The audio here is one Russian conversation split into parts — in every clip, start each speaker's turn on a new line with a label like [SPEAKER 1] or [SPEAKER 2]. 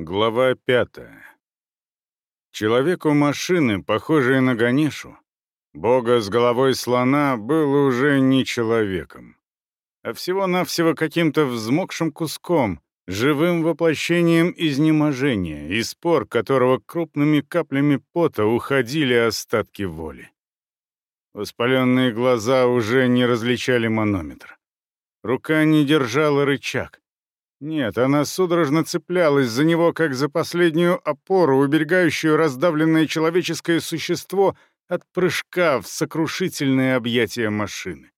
[SPEAKER 1] Глава пятая. Человеку машины, похожей на Ганешу, бога с головой слона, был уже не человеком, а всего-навсего каким-то взмокшим куском, живым воплощением изнеможения, из пор которого крупными каплями пота уходили остатки воли. Воспаленные глаза уже не различали манометр. Рука не держала рычаг. Нет, она судорожно цеплялась за него, как за последнюю опору, уберегающую раздавленное человеческое существо от прыжка в сокрушительное объятие машины.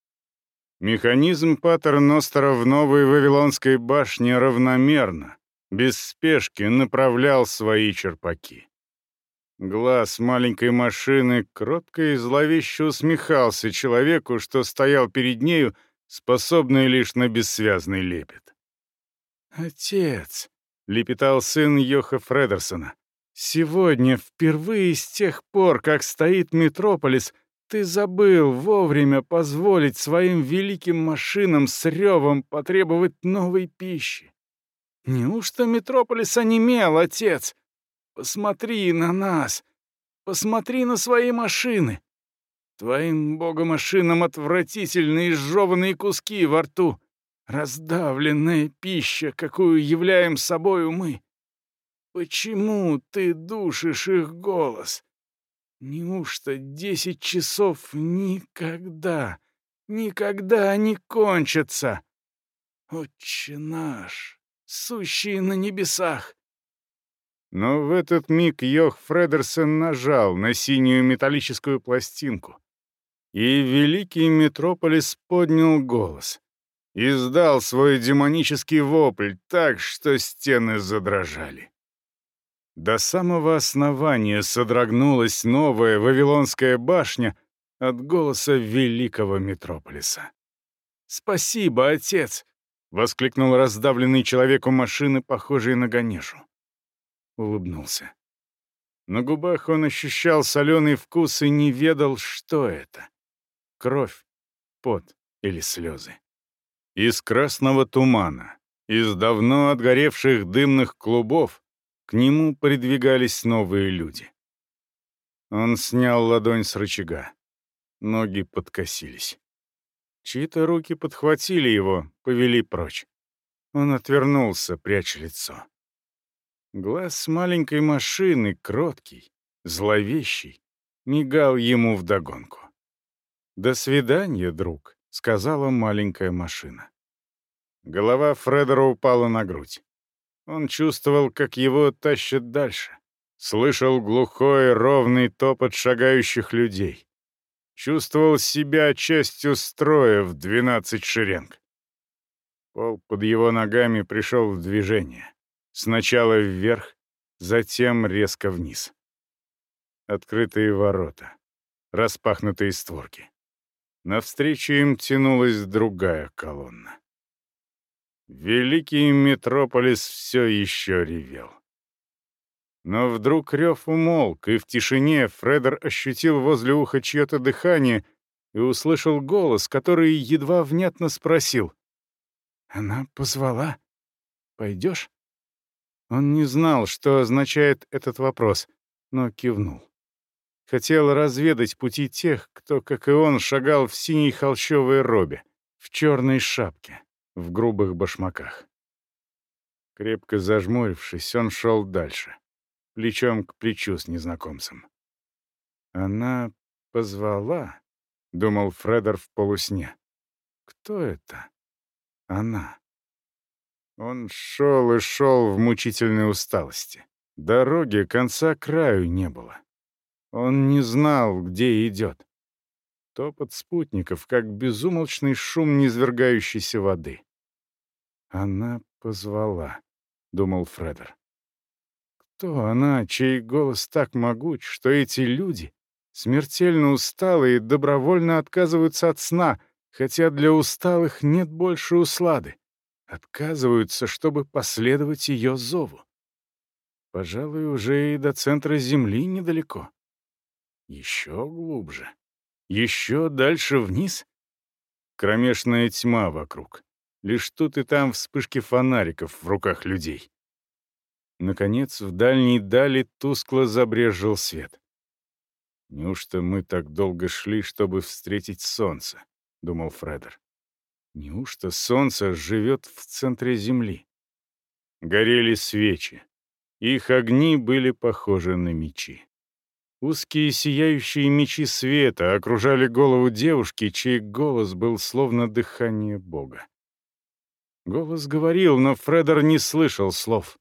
[SPEAKER 1] Механизм Паттерностера в новой Вавилонской башне равномерно, без спешки направлял свои черпаки. Глаз маленькой машины кротко и зловеще усмехался человеку, что стоял перед нею, способный лишь на бессвязный лепет.
[SPEAKER 2] «Отец», — лепетал сын Йоха Фредерсона, — «сегодня, впервые с тех пор, как стоит Метрополис, ты забыл вовремя позволить своим великим машинам с ревом потребовать новой пищи. Неужто Метрополис онемел, отец? Посмотри на нас, посмотри на свои машины. Твоим богомашинам отвратительные сжеванные куски во рту, раздавленная пища, какую являем собою мы. Почему ты душишь их голос? Неужто десять часов никогда, никогда не кончатся? Отче наш, сущий на небесах!
[SPEAKER 1] Но в этот миг Йох Фредерсон нажал на синюю металлическую пластинку, и великий метрополис поднял голос издал свой демонический вопль так, что стены задрожали. До самого основания содрогнулась новая Вавилонская башня от голоса великого метрополиса.
[SPEAKER 2] «Спасибо, отец!»
[SPEAKER 1] — воскликнул раздавленный человек у машины, похожий на Ганешу. Улыбнулся. На губах он ощущал соленый вкус и не ведал, что это — кровь, пот или слезы. Из красного тумана, из давно отгоревших дымных клубов к нему придвигались новые люди. Он снял ладонь с рычага. Ноги подкосились. Чьи-то руки подхватили его, повели прочь. Он отвернулся, пряча лицо. Глаз маленькой машины, кроткий, зловещий, мигал ему вдогонку. «До свидания, друг», — сказала маленькая машина. Голова Фредера упала на грудь. Он чувствовал, как его тащат дальше. Слышал глухой, ровный топот шагающих людей. Чувствовал себя частью строя в двенадцать шеренг. Пол под его ногами пришел в движение. Сначала вверх, затем резко вниз. Открытые ворота, распахнутые створки. Навстречу им тянулась другая колонна. Великий метрополис все еще ревел. Но вдруг рев умолк, и в тишине Фредер ощутил возле уха чье-то дыхание и услышал голос, который едва внятно спросил. «Она позвала? Пойдешь?» Он не знал, что означает этот вопрос, но кивнул. Хотел разведать пути тех, кто, как и он, шагал в синей холщовой робе, в черной шапке, в грубых башмаках. Крепко зажмурившись, он шел дальше, плечом к плечу с незнакомцем. «Она позвала?» — думал Фредер в полусне. «Кто это? Она?» Он шел и шел в мучительной усталости. Дороги конца краю не было. Он не знал, где идет. Топот спутников, как безумолчный шум низвергающейся воды. «Она позвала», — думал Фредер. «Кто она, чей голос так могуч, что эти люди, смертельно усталые, добровольно отказываются от сна, хотя для усталых нет больше услады, отказываются, чтобы последовать ее зову? Пожалуй, уже и до центра Земли недалеко. Еще глубже. Еще дальше вниз. Кромешная тьма вокруг. Лишь тут и там вспышки фонариков в руках людей. Наконец, в дальней дали тускло забрежил свет. «Неужто мы так долго шли, чтобы встретить солнце?» — думал Фредер. «Неужто солнце живет в центре Земли?» Горели свечи. Их огни были похожи на мечи. Узкие сияющие мечи света окружали голову девушки, чей голос был словно дыхание Бога. Голос говорил, но Фредер не слышал слов.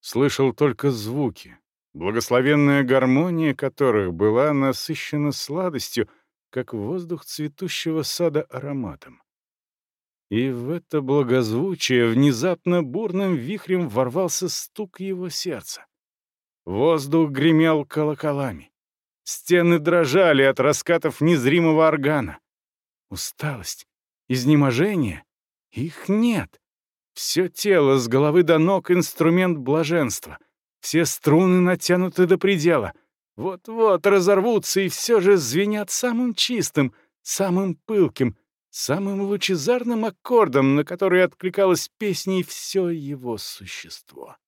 [SPEAKER 1] Слышал только звуки, благословенная гармония которых была насыщена сладостью, как воздух цветущего сада ароматом. И в это благозвучие внезапно бурным вихрем ворвался стук его сердца. Воздух гремел колоколами. Стены дрожали от раскатов незримого органа. Усталость, изнеможение — их нет. Все тело с головы до ног — инструмент блаженства. Все струны натянуты до предела. Вот-вот разорвутся и все же звенят самым чистым, самым пылким, самым лучезарным аккордом, на который откликалось песней все его существо.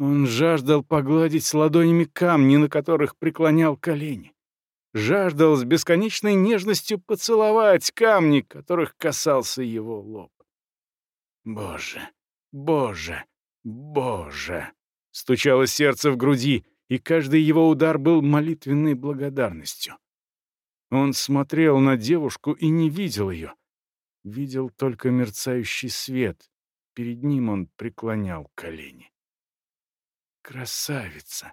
[SPEAKER 1] Он жаждал погладить ладонями камни, на которых преклонял колени. Жаждал с бесконечной нежностью поцеловать камни, которых касался его лоб. «Боже, Боже, Боже!» — стучало сердце в груди, и каждый его удар был молитвенной благодарностью. Он смотрел на девушку и не видел ее. Видел только мерцающий свет. Перед ним он преклонял колени. «Красавица!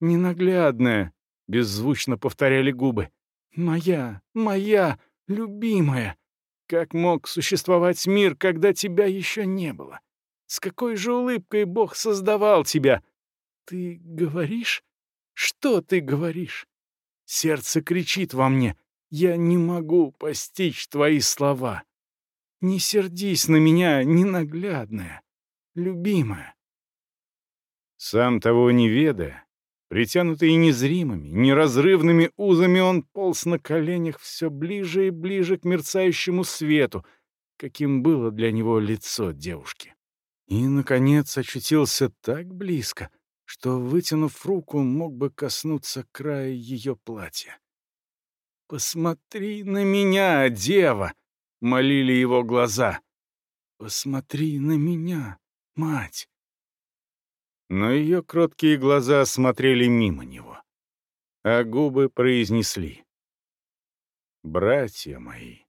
[SPEAKER 1] Ненаглядная!» — беззвучно повторяли губы. «Моя, моя, любимая! Как мог существовать мир, когда тебя еще не было? С какой же улыбкой Бог создавал тебя? Ты говоришь? Что ты говоришь? Сердце кричит во мне. Я не могу постичь твои слова. Не сердись на меня, ненаглядная, любимая. Сам того не ведая, притянутый незримыми, неразрывными узами, он полз на коленях все ближе и ближе к мерцающему свету, каким было для него лицо девушки. И, наконец, очутился так близко — что, вытянув руку, мог бы коснуться края ее платья. «Посмотри на меня, дева!» — молили его глаза. «Посмотри на меня, мать!» Но ее кроткие глаза смотрели мимо него, а губы произнесли. «Братья мои!»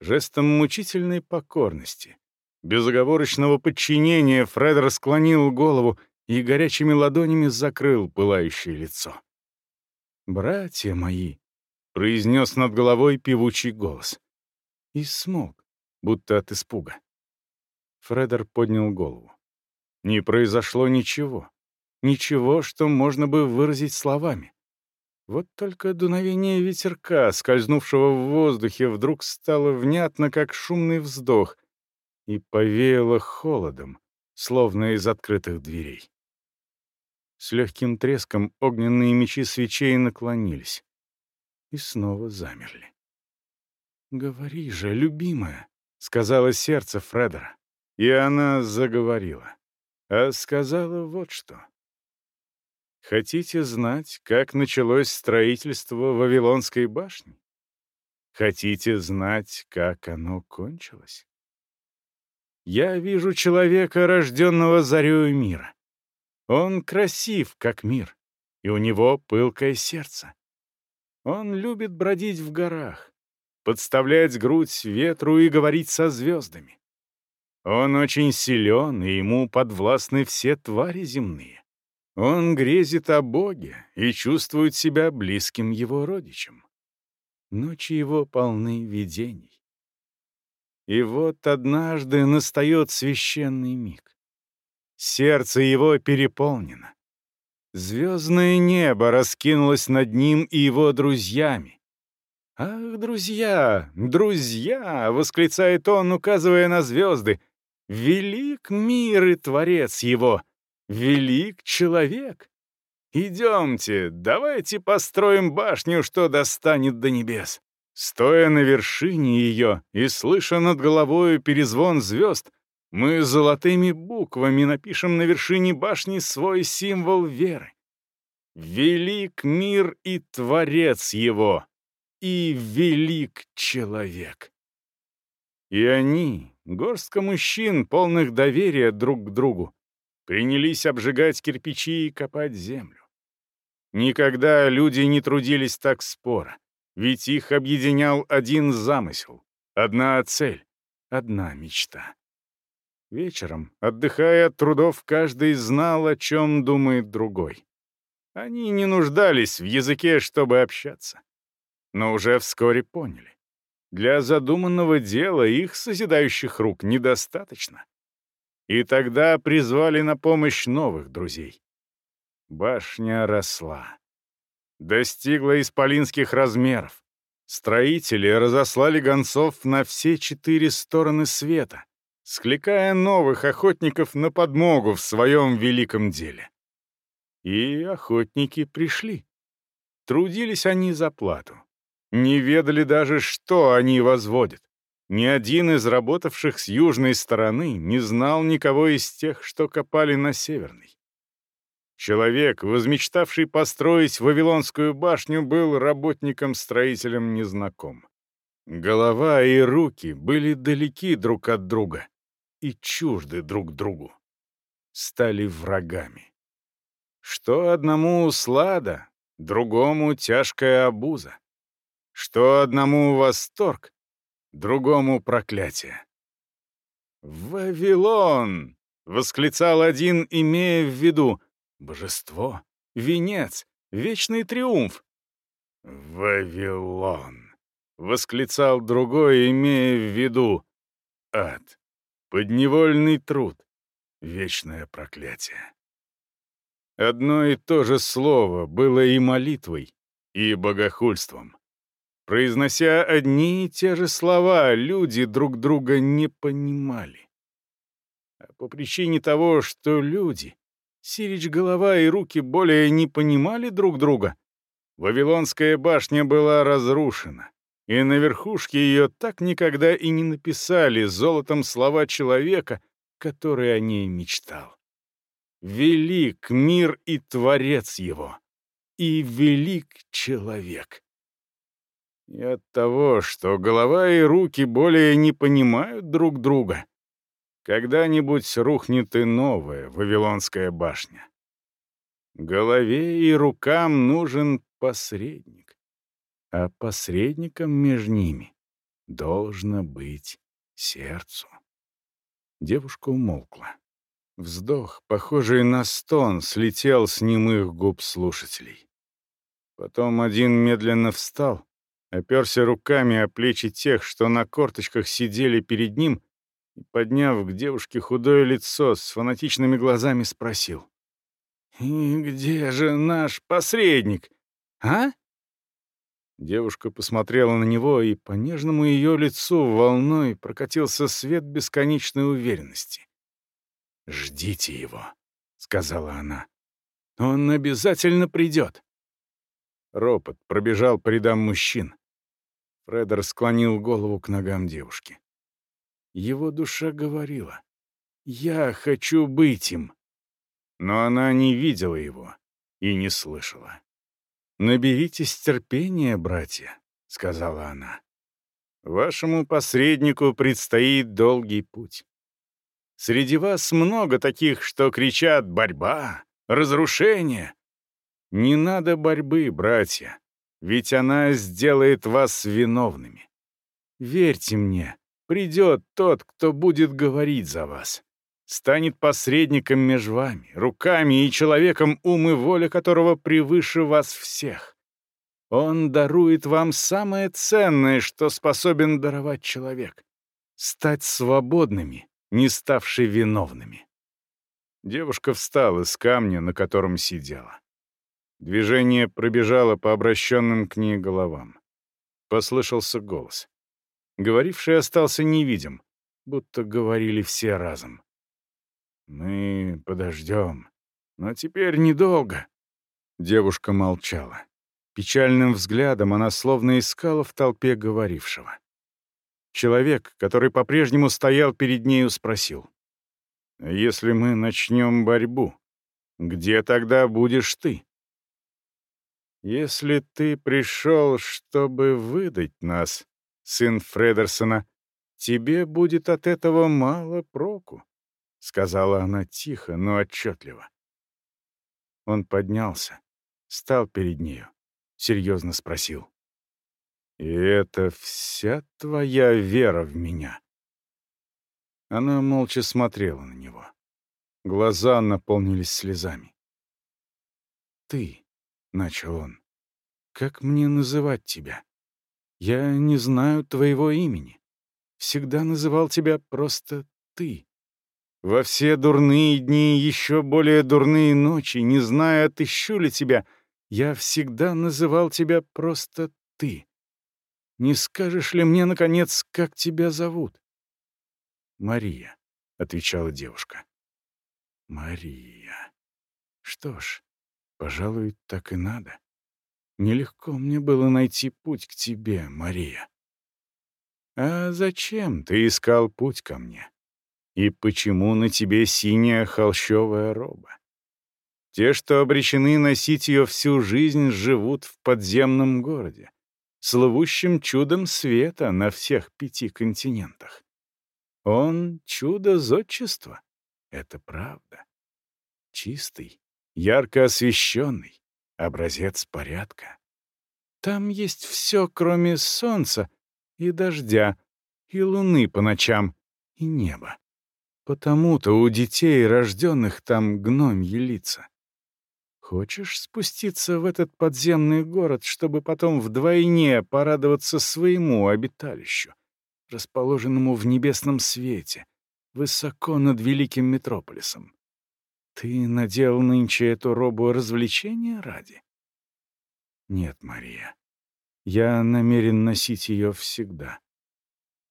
[SPEAKER 1] Жестом мучительной покорности, безоговорочного подчинения Фред склонил голову и горячими ладонями закрыл пылающее лицо. «Братья мои!» — произнес над головой певучий голос. И смог, будто от испуга. Фредер поднял голову. Не произошло ничего. Ничего, что можно бы выразить словами. Вот только дуновение ветерка, скользнувшего в воздухе, вдруг стало внятно, как шумный вздох, и повеяло холодом, словно из открытых дверей. С легким треском огненные мечи свечей наклонились и снова замерли. «Говори же, любимая», — сказала сердце Фредера. И она заговорила. А сказала вот что. «Хотите знать, как началось строительство Вавилонской башни? Хотите знать, как оно кончилось? Я вижу человека, рожденного зарею мира. Он красив, как мир, и у него пылкое сердце. Он любит бродить в горах, подставлять грудь ветру и говорить со звездами. Он очень силен, и ему подвластны все твари земные. Он грезит о Боге и чувствует себя близким его родичам. Ночи его полны видений. И вот однажды настает священный миг. Сердце его переполнено. Звездное небо раскинулось над ним и его друзьями. «Ах, друзья, друзья!» — восклицает он, указывая на звезды. «Велик мир и творец его! Велик человек! Идемте, давайте построим башню, что достанет до небес!» Стоя на вершине ее и слыша над головою перезвон звезд,
[SPEAKER 2] Мы золотыми буквами напишем на вершине башни свой символ веры. Велик мир и Творец его, и велик человек. И они, горстка мужчин, полных доверия друг к другу, принялись обжигать кирпичи и копать землю. Никогда люди не трудились так споро, ведь их объединял один замысел, одна цель, одна мечта. Вечером, отдыхая от трудов, каждый знал, о чем думает другой. Они не нуждались в языке, чтобы общаться. Но уже вскоре поняли. Для задуманного дела их созидающих рук недостаточно. И тогда призвали на помощь новых друзей. Башня росла. Достигла исполинских размеров. Строители разослали гонцов на все четыре стороны света, скликая новых охотников на подмогу в своем великом деле. И охотники пришли. Трудились они за плату. Не ведали даже, что они возводят. Ни один из работавших с южной стороны не знал никого из тех, что копали на северной. Человек, возмечтавший построить Вавилонскую башню, был работником-строителем незнаком. Голова и руки были далеки друг от друга и чужды друг другу. Стали врагами. Что одному слада, другому тяжкая обуза. Что одному восторг, другому проклятие. «Вавилон!» — восклицал один, имея в виду божество, венец, вечный триумф. «Вавилон!» — восклицал другой, имея в виду ад, подневольный труд, вечное проклятие. Одно и то же слово было и молитвой, и богохульством. Произнося одни и те же слова, люди друг друга не понимали. А по причине того, что люди, Сирич голова и руки более не понимали друг друга, Вавилонская башня была разрушена, и на верхушке ее так никогда и не написали золотом слова человека, который о ней мечтал. Велик мир и Творец его, и велик человек. И от того, что голова и руки более не понимают друг друга, когда-нибудь рухнет и новая Вавилонская башня. Голове и рукам нужен посредник, а посредником между ними должно быть сердцу. Девушка умолкла. Вздох, похожий на стон, слетел с немых губ слушателей. Потом один медленно встал, оперся руками о плечи тех, что на корточках сидели перед ним, и, подняв к девушке худое лицо с фанатичными глазами, спросил. «И где же наш посредник, а?» Девушка посмотрела на него, и по нежному ее лицу волной прокатился свет бесконечной уверенности. «Ждите его», — сказала она. «Он обязательно придет». Ропот пробежал по рядам мужчин. Фредер склонил голову к ногам девушки. Его душа говорила, «Я хочу быть им». Но она не видела его и не слышала. «Наберитесь терпения, братья», — сказала она. «Вашему посреднику предстоит долгий путь. Среди вас много таких, что кричат «борьба», «разрушение». Не надо борьбы, братья, ведь она сделает вас виновными. Верьте мне, придет тот, кто будет говорить за вас. Станет посредником между вами, руками и человеком, ум и воля которого превыше вас всех. Он дарует вам самое ценное, что способен даровать человек — стать свободными не ставшие виновными. Девушка встала с камня, на котором сидела. Движение пробежало по обращенным к ней головам. Послышался голос. Говоривший остался невидим, будто говорили все разом. «Мы подождем, но теперь недолго». Девушка молчала. Печальным взглядом она словно искала в толпе говорившего. Человек, который по-прежнему стоял перед нею, спросил.
[SPEAKER 1] Если мы начнем борьбу, где тогда будешь ты? Если ты пришел, чтобы выдать нас, сын Фредерсона, тебе будет от этого мало проку, — сказала она тихо, но отчетливо. Он поднялся, стал перед нею, серьезно спросил. «И это вся твоя вера в меня?» Она молча смотрела на него. Глаза наполнились слезами. «Ты», — начал он, — «как мне называть тебя? Я не знаю твоего имени. Всегда называл тебя просто ты. Во все дурные дни еще более дурные ночи, не зная, отыщу ли тебя, я всегда называл тебя просто ты. Не скажешь ли мне, наконец, как тебя зовут?» «Мария», — отвечала девушка. «Мария. Что ж, пожалуй, так и надо. Нелегко мне было найти путь к тебе, Мария». «А зачем ты искал путь ко мне? И почему на тебе синяя холщовая роба? Те, что обречены носить ее всю жизнь, живут в подземном городе, словущим чудом света на всех пяти континентах. Он — чудо зодчества. Это правда. Чистый, ярко освещенный, образец порядка. Там есть все, кроме солнца и дождя, и луны по ночам, и неба. Потому-то у детей, рожденных там, гномьи лица. Хочешь спуститься в этот подземный город, чтобы потом вдвойне порадоваться своему обиталищу? расположенному в небесном свете, высоко над великим метрополисом. Ты надел нынче эту робу развлечения ради? Нет, Мария. Я намерен носить ее всегда.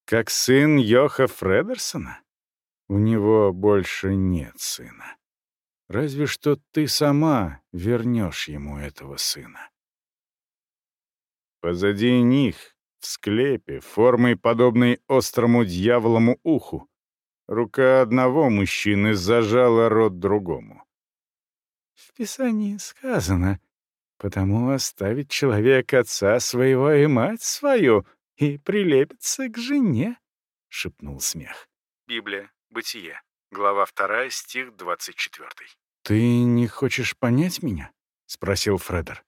[SPEAKER 1] Как сын Йоха Фредерсона? У него больше нет сына. Разве что ты сама вернешь ему этого сына. Позади них в склепе, формой подобной острому дьяволому уху. Рука одного мужчины зажала рот другому. В Писании сказано, потому оставит человек отца своего и мать свою и прилепится к жене, — шепнул смех. Библия, Бытие, глава 2, стих 24. «Ты не хочешь понять меня?» — спросил Фредер.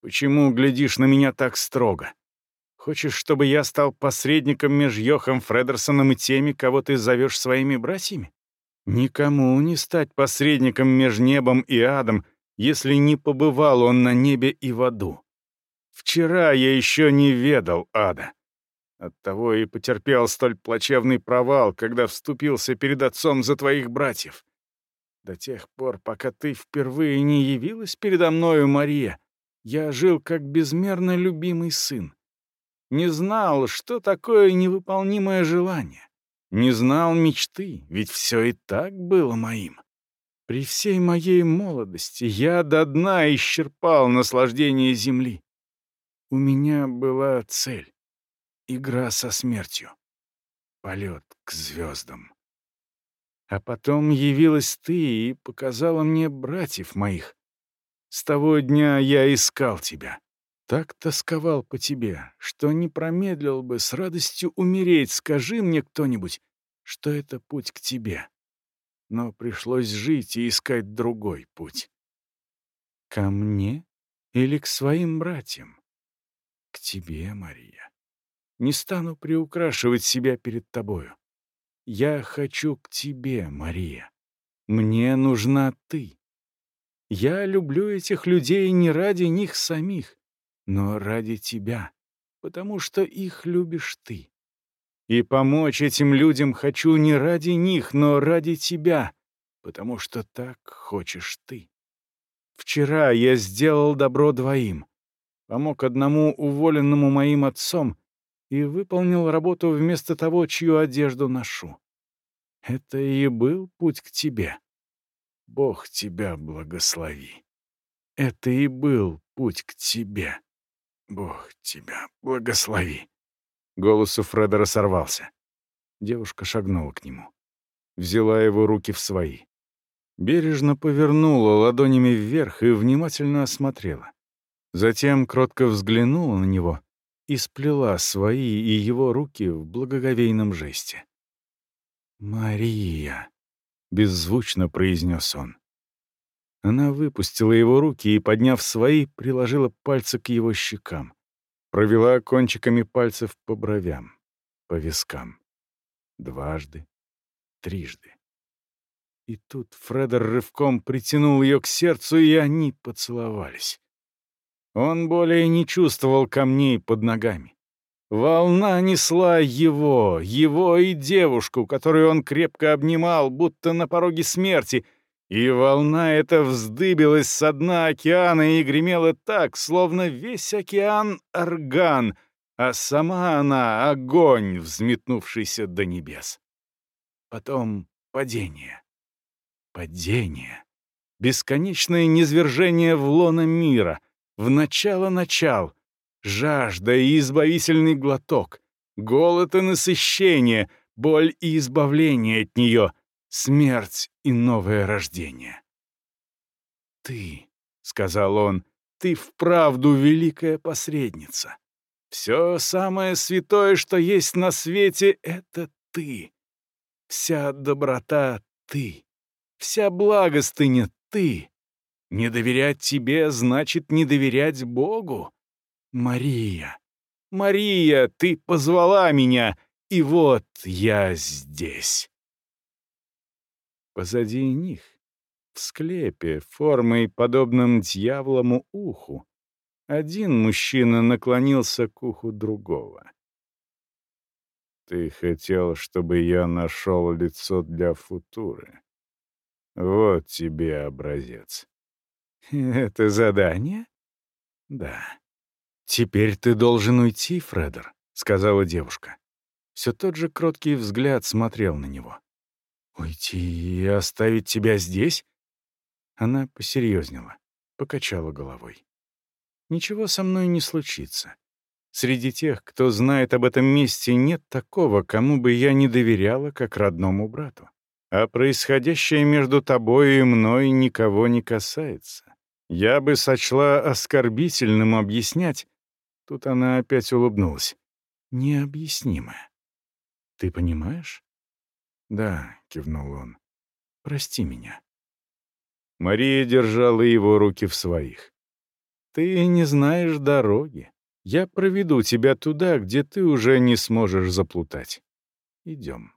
[SPEAKER 1] «Почему глядишь на меня так строго?» Хочешь, чтобы я стал посредником между Йохом Фредерсоном и теми, кого ты зовешь своими братьями? Никому не стать посредником между небом и адом, если не побывал он на небе и в аду. Вчера я еще не ведал ада. Оттого и потерпел столь плачевный провал, когда вступился перед отцом за твоих братьев. До тех пор, пока ты впервые не явилась передо мною, Мария, я жил как безмерно любимый сын. Не знал, что такое невыполнимое желание. Не знал мечты, ведь все и так было моим. При всей моей молодости я до дна исчерпал наслаждение земли. У меня была цель — игра со смертью, полет к звездам. А потом явилась ты и показала мне братьев моих. С того дня я искал тебя. Так тосковал по тебе, что не промедлил бы с радостью умереть. Скажи мне кто-нибудь, что это путь к тебе. Но пришлось жить и искать другой путь. Ко мне или к своим братьям? К тебе, Мария. Не стану приукрашивать себя перед тобою. Я хочу к тебе, Мария. Мне нужна ты. Я люблю этих людей не ради них самих, но ради тебя, потому что их любишь ты. И помочь этим людям хочу не ради них, но ради тебя, потому что так хочешь ты. Вчера я сделал добро двоим, помог одному уволенному моим отцом и выполнил работу вместо того, чью одежду ношу. Это и был путь к тебе. Бог тебя благослови. Это и был путь к тебе. «Бог тебя благослови!» Голос у Фредера сорвался. Девушка шагнула к нему. взяла его руки в свои. Бережно повернула ладонями вверх и внимательно осмотрела. Затем кротко взглянула на него и сплела свои и его руки в благоговейном жесте. «Мария», — беззвучно произнес он. Она выпустила его руки и, подняв свои, приложила пальцы к его щекам. Провела кончиками пальцев по бровям, по вискам. Дважды, трижды. И тут Фредер рывком притянул ее к сердцу, и они поцеловались. Он более не чувствовал камней под ногами. Волна несла его, его и девушку, которую он крепко обнимал, будто на пороге смерти, и волна эта вздыбилась со дна океана и гремела так, словно весь океан — орган, а сама она — огонь, взметнувшийся до небес. Потом падение. Падение. Бесконечное низвержение в лоно мира, в начало начал, жажда и избавительный глоток, голод и насыщение, боль и избавление от нее, смерть и новое рождение. «Ты», — сказал он, — «ты вправду великая посредница. Все самое святое, что есть на свете, — это ты. Вся доброта — ты. Вся благостыня — ты. Не доверять тебе значит не доверять Богу. Мария, Мария, ты позвала меня, и вот я здесь. Позади них, в склепе, формой, подобным дьяволому уху, один мужчина наклонился к уху другого. «Ты хотел, чтобы я нашел лицо для футуры. Вот тебе образец». «Это задание?» «Да». «Теперь ты должен уйти, Фредер», — сказала девушка. Все тот же кроткий взгляд смотрел на него. «Уйти и оставить тебя здесь?» Она посерьезнела, покачала головой. «Ничего со мной не случится. Среди тех, кто знает об этом месте, нет такого, кому бы я не доверяла, как родному брату. А происходящее между тобой и мной никого не касается. Я бы сочла оскорбительным объяснять, Тут она опять улыбнулась. Необъяснимое. Ты понимаешь? Да, кивнул он. Прости меня. Мария держала его руки в своих. Ты не знаешь дороги. Я проведу тебя туда, где ты уже не сможешь заплутать. Идем.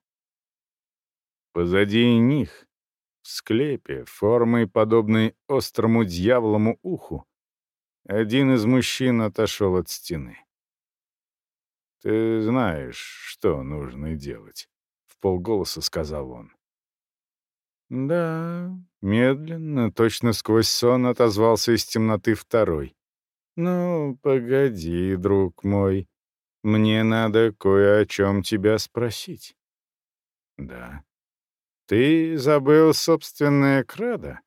[SPEAKER 1] Позади них, в склепе, формой подобной острому дьяволому уху, один из мужчин отошел от стены. «Ты знаешь, что нужно делать», — в полголоса сказал он. «Да», — медленно, точно сквозь сон отозвался из темноты второй. «Ну, погоди, друг мой, мне надо кое о чем тебя спросить». «Да». «Ты забыл собственное крадо?»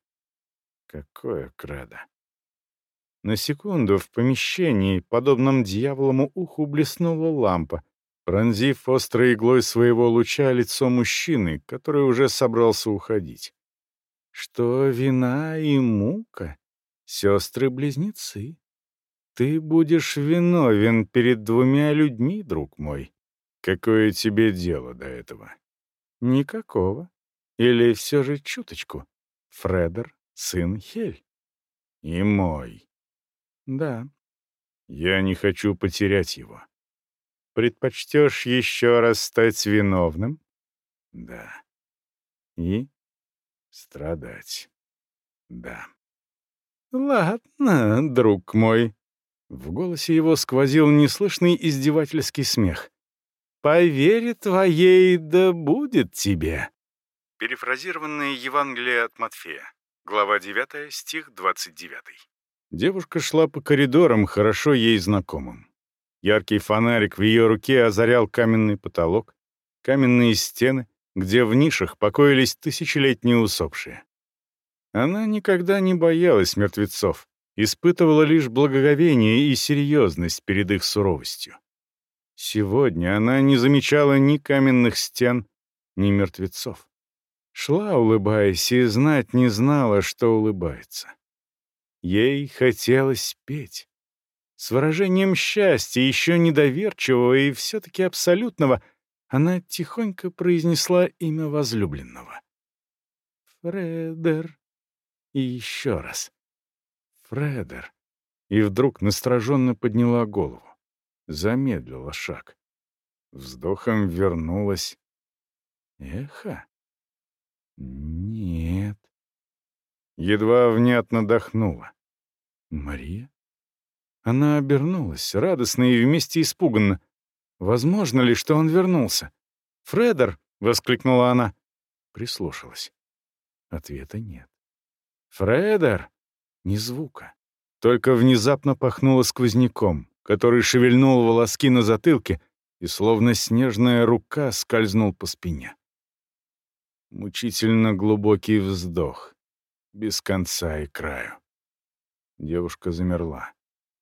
[SPEAKER 1] «Какое крадо?» На секунду в помещении, подобном дьяволому уху, блеснула лампа, пронзив острой иглой своего луча лицо мужчины, который уже собрался уходить. Что вина и мука — сестры-близнецы. Ты будешь виновен перед двумя людьми, друг мой. Какое тебе дело до этого? Никакого. Или все же чуточку. Фредер — сын Хель. И мой. Да. Я не хочу потерять его. Предпочтешь еще раз стать виновным? Да. И страдать? Да. Ладно, друг мой. В голосе его сквозил неслышный издевательский смех. «По вере твоей да будет тебе». Перефразированное Евангелие от Матфея, глава 9, стих 29. Девушка шла по коридорам, хорошо ей знакомым. Яркий фонарик в ее руке озарял каменный потолок, каменные стены, где в нишах покоились тысячелетние усопшие. Она никогда не боялась мертвецов, испытывала лишь благоговение и серьезность перед их суровостью. Сегодня она не замечала ни каменных стен, ни мертвецов. Шла, улыбаясь, и знать не знала, что улыбается. Ей хотелось петь. С выражением счастья, еще недоверчивого и все-таки абсолютного, она тихонько произнесла имя возлюбленного. «Фредер». И еще раз. «Фредер». И вдруг настороженно подняла голову. Замедлила шаг. Вздохом вернулась. Эхо? Нет. Едва внятно дохнула. Мария? Она обернулась, радостно и вместе испуганно. Возможно ли, что он вернулся? «Фредер!» — воскликнула она. Прислушалась. Ответа нет. «Фредер!» Ни звука. Только внезапно пахнуло сквозняком, который шевельнул волоски на затылке и словно снежная рука скользнул по спине. Мучительно глубокий вздох, без конца и краю. Девушка замерла.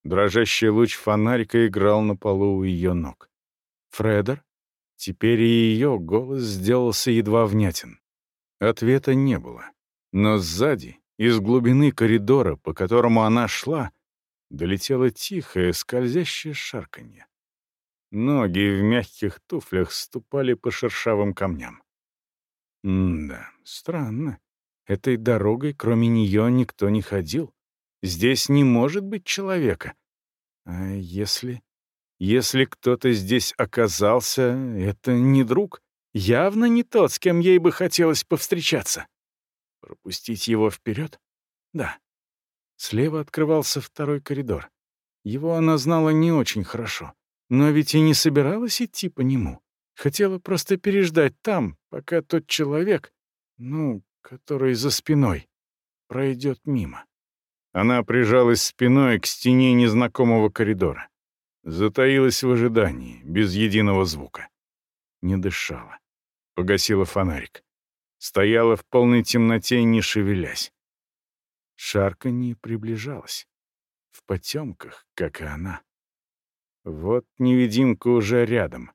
[SPEAKER 1] Дрожащий луч фонарика играл на полу у ее ног. «Фредер?» Теперь и ее голос сделался едва внятен. Ответа не было. Но сзади, из глубины коридора, по которому она шла, долетело тихое, скользящее шарканье. Ноги в мягких туфлях ступали по шершавым камням. М-да, странно. Этой дорогой, кроме нее, никто не ходил. Здесь не может быть человека. А если... Если кто-то здесь оказался, это не друг. Явно не тот, с кем ей бы хотелось повстречаться. Пропустить его вперед? Да. Слева открывался второй коридор. Его она знала не очень хорошо. Но ведь и не собиралась идти по нему. Хотела просто переждать там, пока тот человек, ну, который за спиной, пройдет мимо. Она прижалась спиной к стене незнакомого коридора. Затаилась в ожидании, без единого звука. Не дышала. Погасила фонарик. Стояла в полной темноте, не шевелясь. Шарка не приближалась. В потемках, как и она. Вот невидимка уже рядом.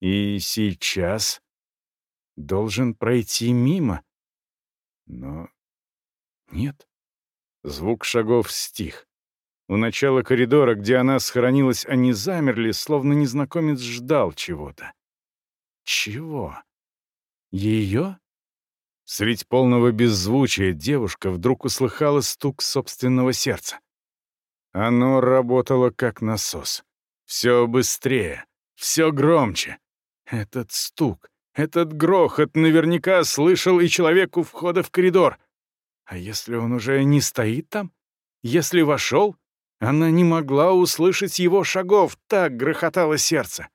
[SPEAKER 1] И сейчас должен пройти мимо. Но нет. Звук шагов стих. У начала коридора, где она схоронилась, они замерли, словно незнакомец ждал чего-то. Чего? Ее? Средь полного беззвучия девушка вдруг услыхала стук собственного сердца. Оно работало как насос. Все быстрее, все громче. Этот стук, этот грохот наверняка слышал и человек у входа в коридор. А если он уже не стоит там? Если вошел? Она не могла услышать его шагов, так грохотало сердце.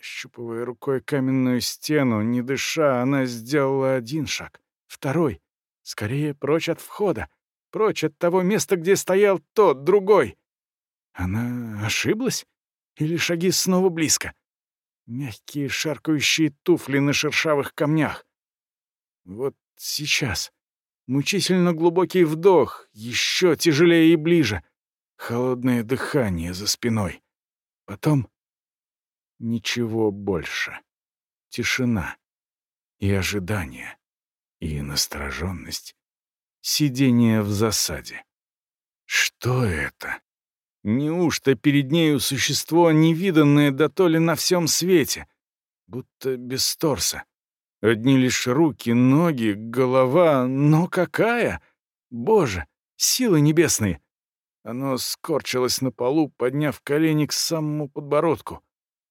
[SPEAKER 1] Щупывая рукой каменную стену, не дыша, она сделала один шаг, второй. Скорее, прочь от входа, прочь от того места, где стоял тот, другой. Она ошиблась? Или шаги снова близко? Мягкие шаркающие туфли на шершавых камнях. Вот сейчас. Мучительно глубокий вдох, еще тяжелее и ближе. Холодное дыхание за спиной. Потом ничего больше. Тишина и ожидание, и настороженность. Сидение в засаде. Что это? Неужто перед нею существо, невиданное да то ли на всем свете, будто без торса? Одни лишь руки, ноги, голова, но какая? Боже, силы небесные! Оно скорчилось на полу, подняв колени к самому подбородку.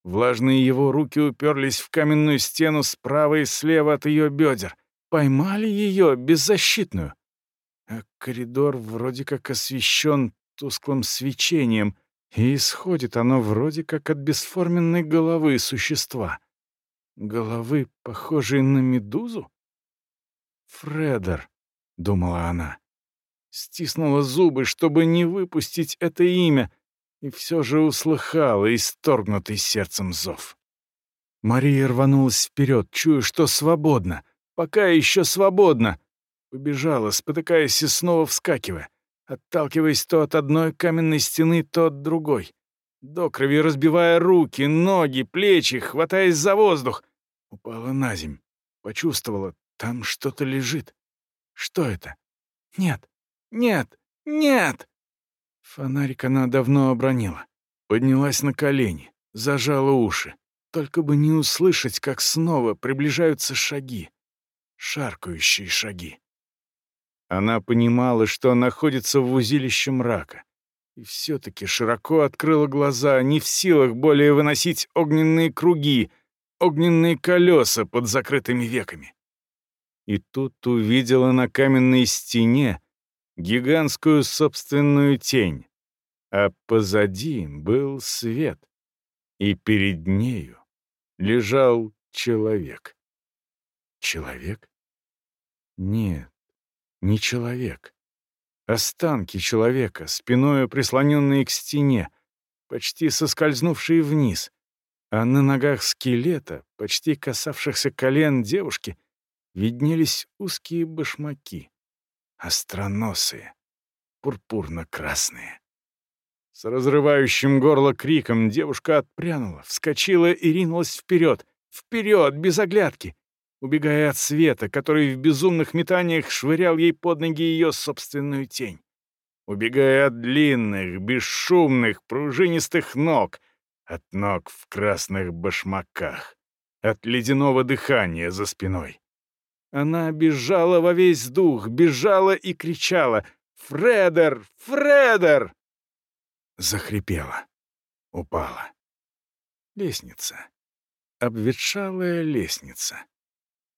[SPEAKER 1] Влажные его руки уперлись в каменную стену справа и слева от ее бедер. Поймали ее, беззащитную. А коридор вроде как освещен тусклым свечением, и исходит оно вроде как от бесформенной головы существа. Головы, похожей на медузу? «Фредер», — думала она. Стиснула зубы, чтобы не выпустить это имя, и все же услыхала исторгнутый сердцем зов. Мария рванулась вперед, чуя, что свободно, пока еще свободно. Побежала, спотыкаясь и снова вскакивая отталкиваясь то от одной каменной стены, то от другой. До крови разбивая руки, ноги, плечи, хватаясь за воздух. Упала на земь. Почувствовала, Там что-то лежит. Что это? Нет, нет, нет! Фонарик она давно обронила. Поднялась на колени, зажала уши. Только бы не услышать, как снова приближаются шаги. Шаркающие шаги. Она понимала, что находится в узилище мрака. И все-таки широко открыла глаза, не в силах более выносить огненные круги, огненные колеса под закрытыми веками. И тут увидела на каменной стене гигантскую собственную тень, а позади был свет, и перед нею лежал человек. Человек? Нет, не человек. Останки человека, спиною прислоненные к стене, почти соскользнувшие вниз, а на ногах скелета, почти касавшихся колен девушки, виднелись узкие башмаки, остроносые, пурпурно-красные. С разрывающим горло криком девушка отпрянула, вскочила и ринулась вперед, вперед, без оглядки, убегая от света, который в безумных метаниях швырял ей под ноги ее собственную тень. Убегая от длинных, бесшумных, пружинистых ног, от ног в красных башмаках, от ледяного дыхания за спиной. Она бежала во весь дух, бежала и кричала «Фредер! Фредер!» Захрипела. Упала. Лестница. Обветшалая лестница.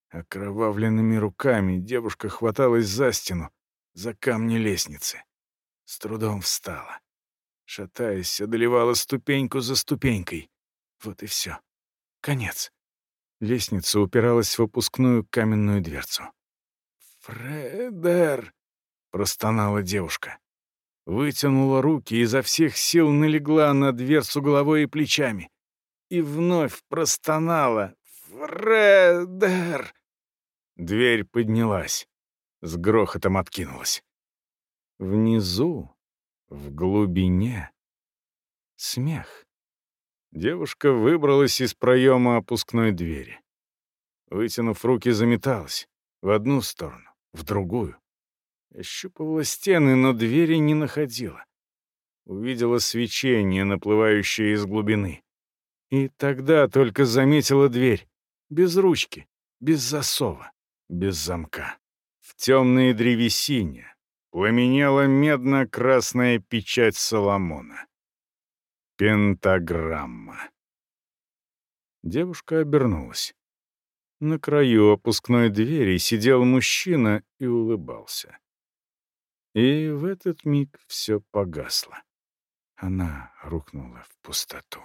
[SPEAKER 1] Окровавленными руками девушка хваталась за стену, за камни лестницы. С трудом встала. Шатаясь, одолевала ступеньку за ступенькой. Вот и все. Конец. Лестница упиралась в опускную каменную дверцу. «Фредер!» — простонала девушка. Вытянула руки и изо всех сил налегла на дверцу головой и плечами. И вновь простонала. «Фредер!» Дверь поднялась. С грохотом откинулась. Внизу, в глубине, смех. Девушка выбралась из проема опускной двери. Вытянув руки, заметалась. В одну сторону, в другую. Ощупывала стены, но двери не находила. Увидела свечение, наплывающее из глубины. И тогда только заметила дверь. Без ручки, без засова без замка. В темной древесине пламенела медно-красная печать Соломона. Пентаграмма. Девушка обернулась. На краю опускной двери сидел мужчина и улыбался. И в этот миг все погасло. Она рухнула в пустоту.